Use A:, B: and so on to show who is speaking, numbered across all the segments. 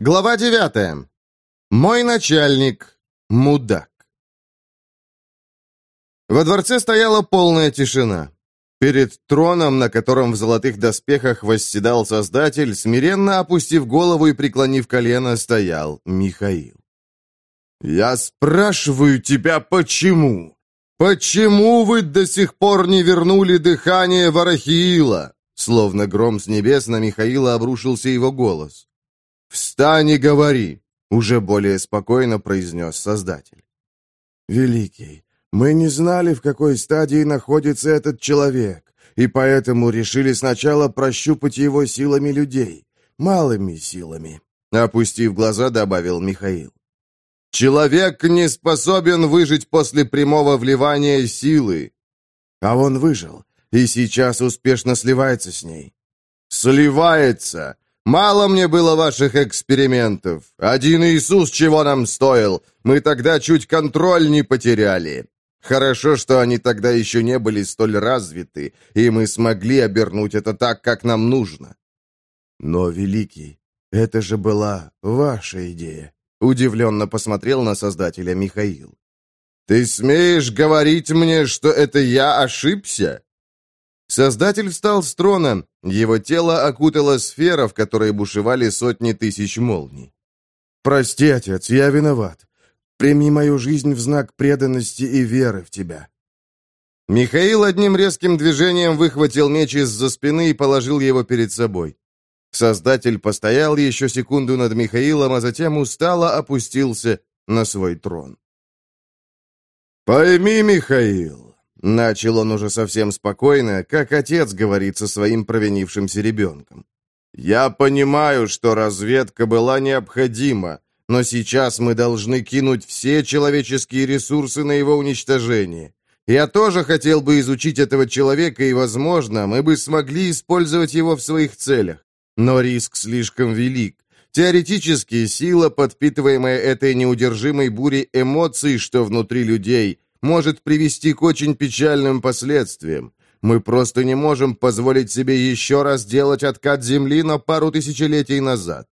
A: Глава девятая. Мой начальник – мудак. Во дворце стояла полная тишина. Перед троном, на котором в золотых доспехах восседал Создатель, смиренно опустив голову и преклонив колено, стоял Михаил. «Я спрашиваю тебя, почему? Почему вы до сих пор не вернули дыхание Варахиила?» Словно гром с небес на Михаила обрушился его голос. «Встань и говори!» — уже более спокойно произнес Создатель.
B: «Великий, мы не знали, в какой стадии находится этот человек, и поэтому решили сначала прощупать его силами людей, малыми силами», — опустив глаза, добавил Михаил.
A: «Человек не способен выжить после прямого вливания силы».
B: «А он выжил, и сейчас успешно сливается с ней».
A: «Сливается! Мало мне было ваших экспериментов. Один Иисус чего нам стоил? Мы тогда чуть контроль не потеряли. Хорошо, что они тогда еще не были столь развиты, и мы смогли обернуть это так, как нам нужно.
B: Но, Великий, это же была ваша идея.
A: Удивленно посмотрел на создателя Михаил. «Ты смеешь говорить мне, что это я ошибся?» Создатель встал с трона, его тело окутала сфера, в которой бушевали сотни тысяч молний.
B: «Прости, отец, я виноват. Прими мою жизнь в знак преданности и веры в тебя».
A: Михаил одним резким движением выхватил меч из-за спины и положил его перед собой. Создатель постоял еще секунду над Михаилом, а затем устало опустился на свой трон. «Пойми, Михаил, Начал он уже совсем спокойно, как отец говорит со своим провинившимся ребенком. «Я понимаю, что разведка была необходима, но сейчас мы должны кинуть все человеческие ресурсы на его уничтожение. Я тоже хотел бы изучить этого человека, и, возможно, мы бы смогли использовать его в своих целях. Но риск слишком велик. Теоретически, сила, подпитываемая этой неудержимой бурей эмоций, что внутри людей, может привести к очень печальным последствиям. Мы просто не можем позволить себе еще раз делать откат Земли на пару тысячелетий назад.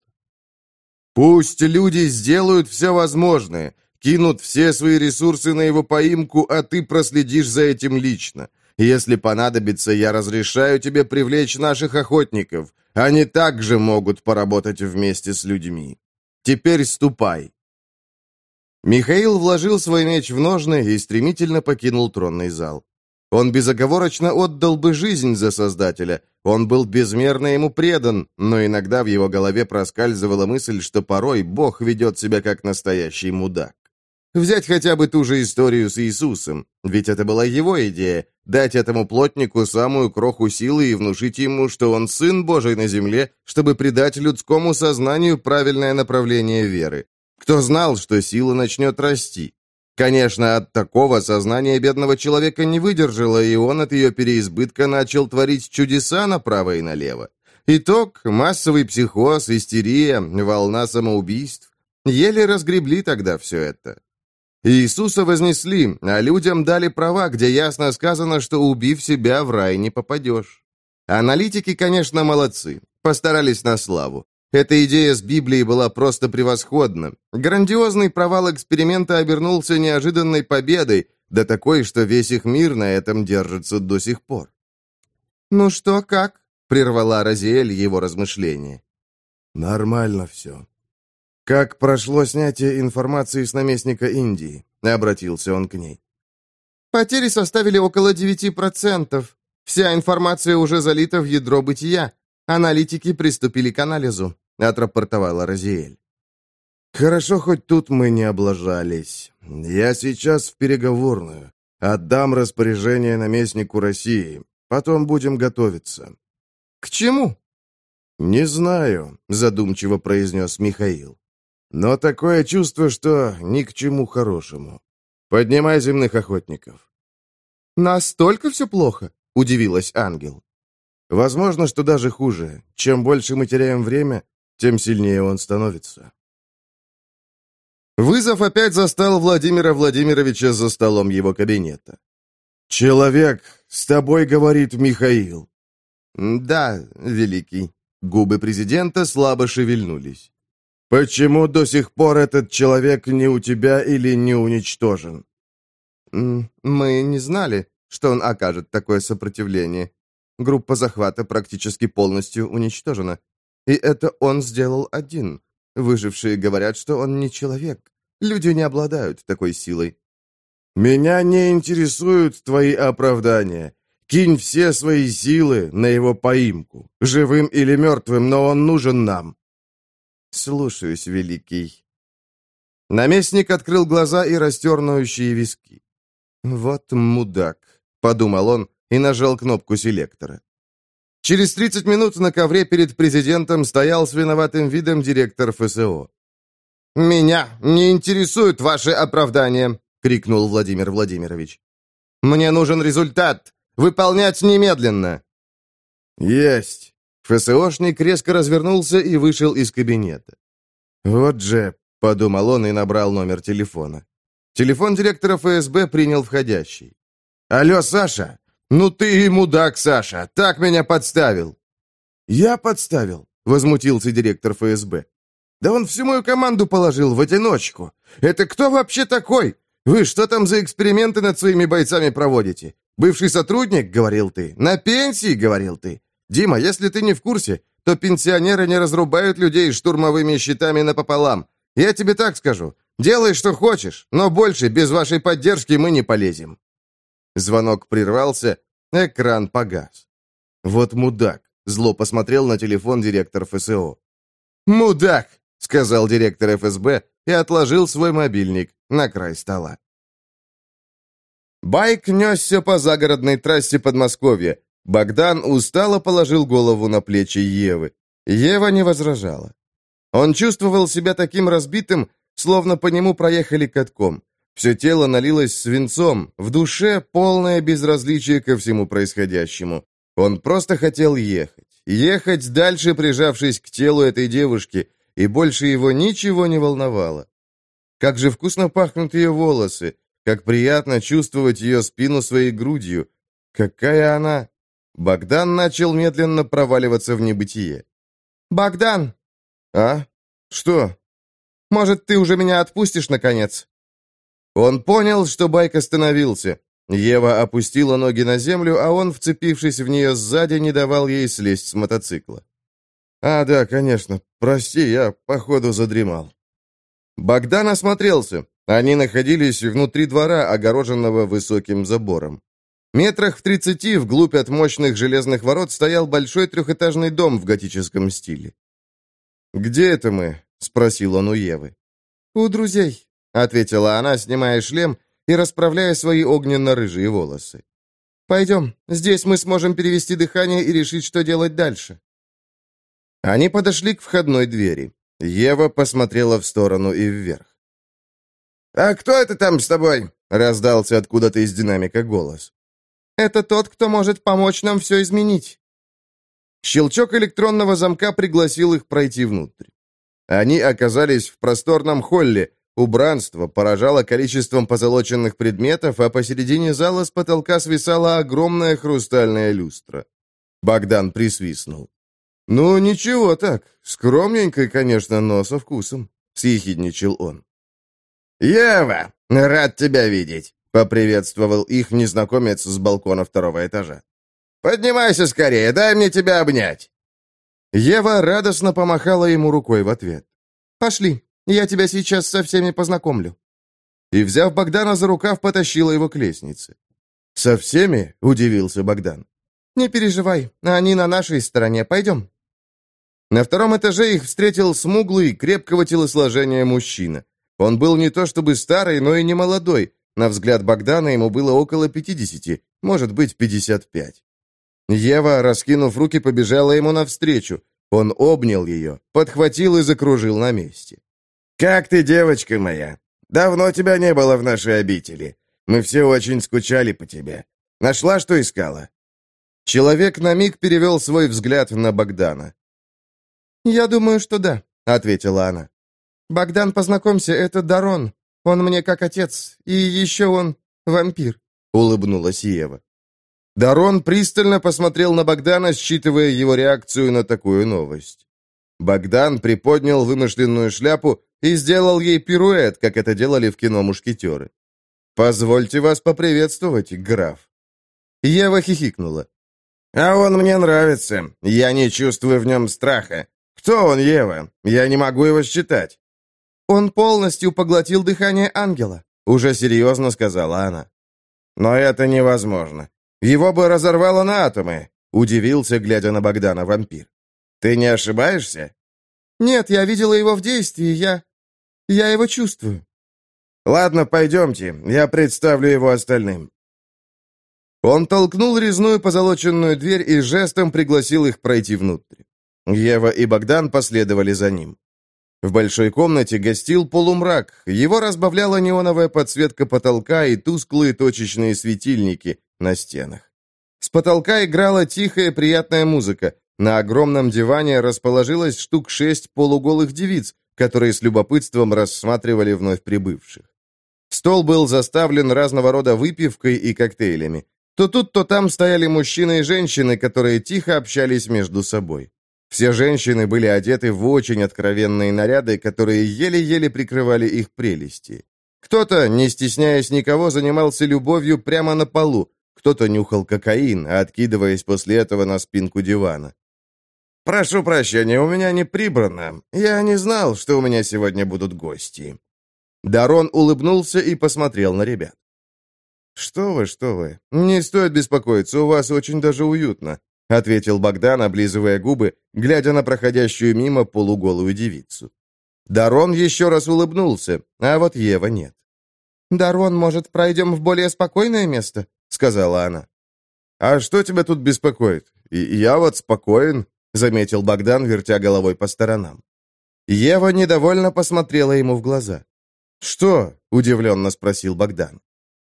A: Пусть люди сделают все возможное, кинут все свои ресурсы на его поимку, а ты проследишь за этим лично. Если понадобится, я разрешаю тебе привлечь наших охотников. Они также могут поработать вместе с людьми. Теперь ступай. Михаил вложил свой меч в ножны и стремительно покинул тронный зал. Он безоговорочно отдал бы жизнь за Создателя, он был безмерно ему предан, но иногда в его голове проскальзывала мысль, что порой Бог ведет себя как настоящий мудак. Взять хотя бы ту же историю с Иисусом, ведь это была его идея – дать этому плотнику самую кроху силы и внушить ему, что он Сын Божий на земле, чтобы придать людскому сознанию правильное направление веры. Кто знал, что сила начнет расти? Конечно, от такого сознания бедного человека не выдержало, и он от ее переизбытка начал творить чудеса направо и налево. Итог – массовый психоз, истерия, волна самоубийств. Еле разгребли тогда все это. Иисуса вознесли, а людям дали права, где ясно сказано, что убив себя, в рай не попадешь. Аналитики, конечно, молодцы, постарались на славу. Эта идея с Библией была просто превосходна. Грандиозный провал эксперимента обернулся неожиданной победой, да такой, что весь их мир на этом держится до сих пор. «Ну что, как?» — прервала Розиэль его размышления.
B: «Нормально все». «Как прошло снятие информации с наместника Индии?» — обратился он к ней.
C: «Потери составили около девяти процентов. Вся информация уже залита в ядро бытия. Аналитики приступили к анализу. — отрапортовала Розиэль.
B: «Хорошо, хоть тут мы не облажались. Я сейчас в переговорную. Отдам распоряжение наместнику России. Потом будем готовиться».
C: «К чему?»
B: «Не знаю», — задумчиво произнес Михаил. «Но такое чувство, что ни к чему хорошему. Поднимай земных охотников».
C: «Настолько все плохо?» — удивилась ангел.
B: «Возможно, что даже хуже. Чем больше мы теряем время, тем сильнее он становится.
A: Вызов опять застал Владимира Владимировича за столом его кабинета.
B: «Человек, с тобой говорит Михаил».
A: «Да, великий». Губы президента слабо шевельнулись.
B: Почему до сих пор этот человек не у тебя или не уничтожен?
C: Мы не знали, что он окажет такое сопротивление. Группа захвата практически полностью уничтожена. И это он сделал один. Выжившие говорят, что он не человек. Люди не обладают такой силой.
B: «Меня не интересуют твои оправдания. Кинь все свои силы на его поимку, живым или мертвым, но он нужен нам».
C: «Слушаюсь, Великий». Наместник открыл глаза и растер виски. «Вот мудак», — подумал он и нажал кнопку селектора. Через 30 минут на ковре перед президентом стоял с виноватым видом директор ФСО. «Меня не интересуют ваши оправдания», крикнул Владимир Владимирович. «Мне нужен результат! Выполнять немедленно!»
B: «Есть!»
C: ФСОшник резко развернулся и вышел из кабинета.
B: «Вот же!»
C: — подумал он и набрал номер телефона. Телефон директора ФСБ принял входящий. «Алло, Саша! Ну ты и мудак, Саша! Так меня подставил!»
B: «Я подставил?»
C: — возмутился директор ФСБ. «Да он всю мою команду положил в одиночку! Это кто вообще такой? «Вы что там за эксперименты над своими бойцами проводите? Бывший сотрудник, — говорил ты, — на пенсии, — говорил ты. Дима, если ты не в курсе, то пенсионеры не разрубают людей штурмовыми щитами напополам. Я тебе так скажу. Делай, что хочешь, но больше без вашей поддержки мы не полезем». Звонок прервался, экран погас. «Вот мудак!» — зло посмотрел на телефон директор ФСО. «Мудак!» — сказал директор ФСБ и отложил свой мобильник на край стола. Байк несся по загородной трассе Подмосковья. Богдан устало положил голову на плечи Евы. Ева не возражала. Он чувствовал себя таким разбитым, словно по нему проехали катком. Все тело налилось свинцом, в душе полное безразличие ко всему происходящему. Он просто хотел ехать. Ехать дальше, прижавшись к телу этой девушки, и больше его ничего не волновало. Как же вкусно пахнут ее волосы, как приятно чувствовать ее спину своей грудью. Какая она... Богдан начал медленно проваливаться в небытие. «Богдан!» «А? Что?» «Может, ты уже меня отпустишь, наконец?» Он понял, что байк остановился. Ева опустила ноги на землю, а он, вцепившись в нее сзади, не давал ей слезть с мотоцикла. «А, да, конечно. Прости, я, походу, задремал». Богдан осмотрелся. Они находились внутри двора, огороженного высоким забором. Метрах в тридцати вглубь от мощных железных ворот стоял большой трехэтажный дом в готическом стиле. «Где это мы?» — спросил он у Евы. «У друзей», — ответила она, снимая шлем и расправляя свои огненно-рыжие волосы. «Пойдем, здесь мы сможем перевести дыхание и решить, что делать дальше». Они подошли к входной двери. Ева посмотрела в сторону и вверх. «А кто это там с тобой?» — раздался откуда-то из динамика голос. «Это тот, кто может помочь нам все изменить». Щелчок электронного замка пригласил их пройти внутрь. Они оказались в просторном холле. Убранство поражало количеством позолоченных предметов, а посередине зала с потолка свисала огромная хрустальная люстра. Богдан присвистнул. «Ну, ничего так. Скромненько, конечно, но со вкусом», — съехидничал он. «Ева, рад тебя видеть», — поприветствовал их незнакомец с балкона второго этажа. «Поднимайся скорее, дай мне тебя обнять». Ева радостно помахала ему рукой в ответ. «Пошли, я тебя сейчас со всеми познакомлю». И, взяв Богдана за рукав, потащила его к лестнице. «Со всеми?» — удивился Богдан. «Не переживай, они на нашей стороне. Пойдем». На втором этаже их встретил смуглый, крепкого телосложения мужчина. Он был не то чтобы старый, но и не молодой. На взгляд Богдана ему было около 50, может быть, 55. Ева, раскинув руки, побежала ему навстречу. Он обнял ее, подхватил и закружил на месте. «Как ты, девочка моя? Давно тебя не было в нашей обители. Мы все очень скучали по тебе. Нашла, что искала?» Человек на миг перевел свой взгляд на Богдана. «Я думаю, что да», — ответила она. «Богдан, познакомься, это Дарон. Он мне как отец. И еще он вампир», — улыбнулась Ева. Дарон пристально посмотрел на Богдана, считывая его реакцию на такую новость. Богдан приподнял вымышленную шляпу и сделал ей пируэт, как это делали в кино «Мушкетеры». «Позвольте вас поприветствовать, граф». Ева хихикнула. «А он мне нравится. Я не чувствую в нем страха. Кто он, Ева? Я не могу его считать». «Он полностью поглотил дыхание ангела», — уже серьезно сказала она. «Но это невозможно. Его бы разорвало на атомы», — удивился, глядя на Богдана вампир. «Ты не ошибаешься?»
B: «Нет, я видела его в действии, я... я его чувствую».
C: «Ладно, пойдемте, я представлю его остальным». Он толкнул резную позолоченную дверь и жестом пригласил их пройти внутрь. Ева и Богдан последовали за ним. В большой комнате гостил полумрак, его разбавляла неоновая подсветка потолка и тусклые точечные светильники на стенах. С потолка играла тихая приятная музыка, на огромном диване расположилось штук шесть полуголых девиц, которые с любопытством рассматривали вновь прибывших. Стол был заставлен разного рода выпивкой и коктейлями. То тут, то там стояли мужчины и женщины, которые тихо общались между собой. Все женщины были одеты в очень откровенные наряды, которые еле-еле прикрывали их прелести. Кто-то, не стесняясь никого, занимался любовью прямо на полу, кто-то нюхал кокаин, откидываясь после этого на спинку дивана. «Прошу прощения, у меня не прибрано. Я не знал, что у меня сегодня будут гости». Дарон улыбнулся и посмотрел на ребят. «Что вы, что вы. Не стоит беспокоиться, у вас очень даже уютно. — ответил Богдан, облизывая губы, глядя на проходящую мимо полуголую девицу. Дарон еще раз улыбнулся, а вот Ева нет.
B: «Дарон, может, пройдем в более спокойное место?» — сказала она.
C: «А что тебя тут беспокоит? Я вот спокоен», — заметил Богдан, вертя головой по сторонам. Ева недовольно посмотрела ему в глаза. «Что?» — удивленно спросил Богдан.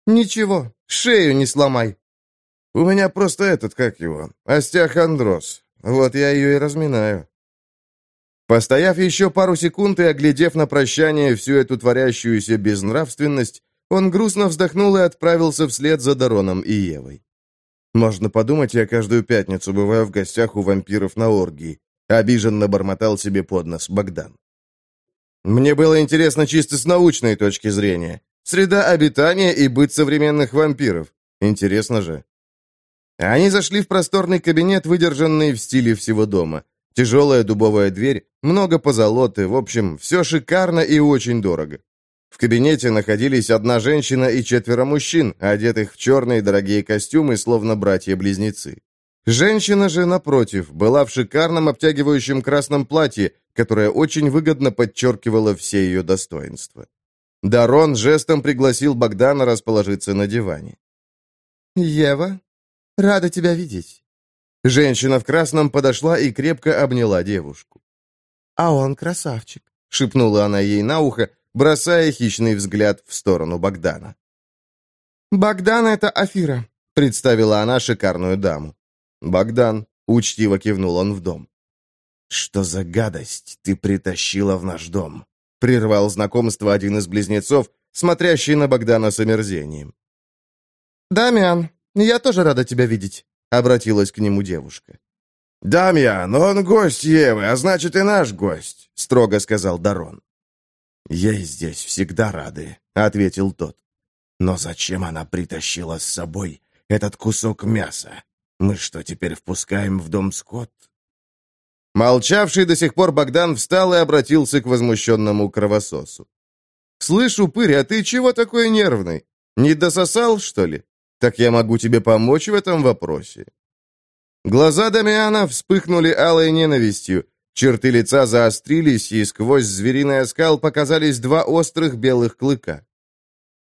B: «Ничего, шею не сломай»,
C: у меня просто этот, как его, остеохондроз. Вот я ее и разминаю». Постояв еще пару секунд и оглядев на прощание всю эту творящуюся безнравственность, он грустно вздохнул и отправился вслед за Дароном и Евой. «Можно подумать, я каждую пятницу бываю в гостях у вампиров на оргии», обиженно бормотал себе под нос Богдан. «Мне было интересно чисто с научной точки зрения. Среда обитания и быт современных вампиров. Интересно же». Они зашли в просторный кабинет, выдержанный в стиле всего дома. Тяжелая дубовая дверь, много позолоты, в общем, все шикарно и очень дорого. В кабинете находились одна женщина и четверо мужчин, одетых в черные дорогие костюмы, словно братья-близнецы. Женщина же, напротив, была в шикарном обтягивающем красном платье, которое очень выгодно подчеркивало все ее достоинства. Дарон жестом пригласил Богдана расположиться на диване.
B: «Ева, Рада тебя видеть».
C: Женщина в красном подошла и крепко обняла девушку.
B: «А он красавчик», —
C: шепнула она ей на ухо, бросая хищный взгляд в сторону Богдана.
B: «Богдан — это Афира», — представила она шикарную даму.
C: «Богдан», — учтиво кивнул он в дом.
A: «Что за гадость ты притащила в наш дом?»
C: — прервал знакомство один из близнецов, смотрящий на Богдана с омерзением.
B: «Дамиан, «Я тоже рада тебя видеть», — обратилась к нему девушка.
A: «Дамьян, он гость Евы, а значит и наш гость», — строго сказал Дарон. «Ей здесь всегда рады», — ответил тот. «Но зачем она притащила с собой этот кусок мяса? Мы что, теперь впускаем в дом скот?»
C: Молчавший до сих пор Богдан встал и обратился к возмущенному кровососу. «Слышь, упырь, а ты чего такой нервный? Не дососал, что ли? Так я могу тебе помочь в этом вопросе?» Глаза Дамиана вспыхнули алой ненавистью, черты лица заострились, и сквозь звериный оскал показались два острых белых клыка.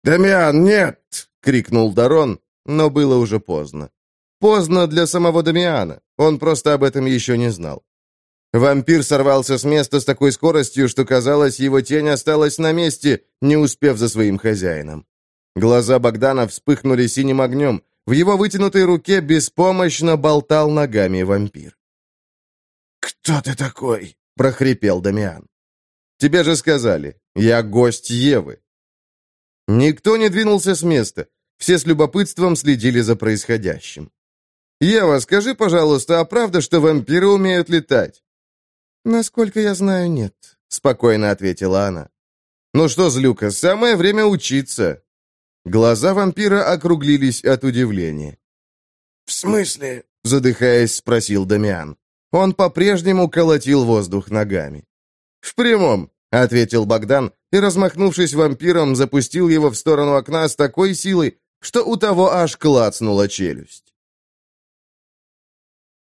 A: «Дамиан, нет!»
C: — крикнул Дарон, но было уже поздно. Поздно для самого Дамиана, он просто об этом еще не знал. Вампир сорвался с места с такой скоростью, что, казалось, его тень осталась на месте, не успев за своим хозяином. Глаза Богдана вспыхнули синим огнем. В его вытянутой руке беспомощно болтал ногами вампир.
A: «Кто ты такой?»
C: — прохрипел Дамиан. «Тебе же сказали, я гость Евы». Никто не двинулся с места. Все с любопытством следили за происходящим. «Ева, скажи, пожалуйста, а правда, что вампиры умеют летать?» «Насколько я знаю, нет», — спокойно ответила она. «Ну что, Злюка, самое время учиться». Глаза вампира округлились от удивления.
B: «В смысле?»
C: — задыхаясь, спросил Дамиан. Он по-прежнему колотил воздух ногами. «В прямом», — ответил Богдан, и, размахнувшись вампиром, запустил его в сторону окна с такой силой, что у того аж клацнула челюсть.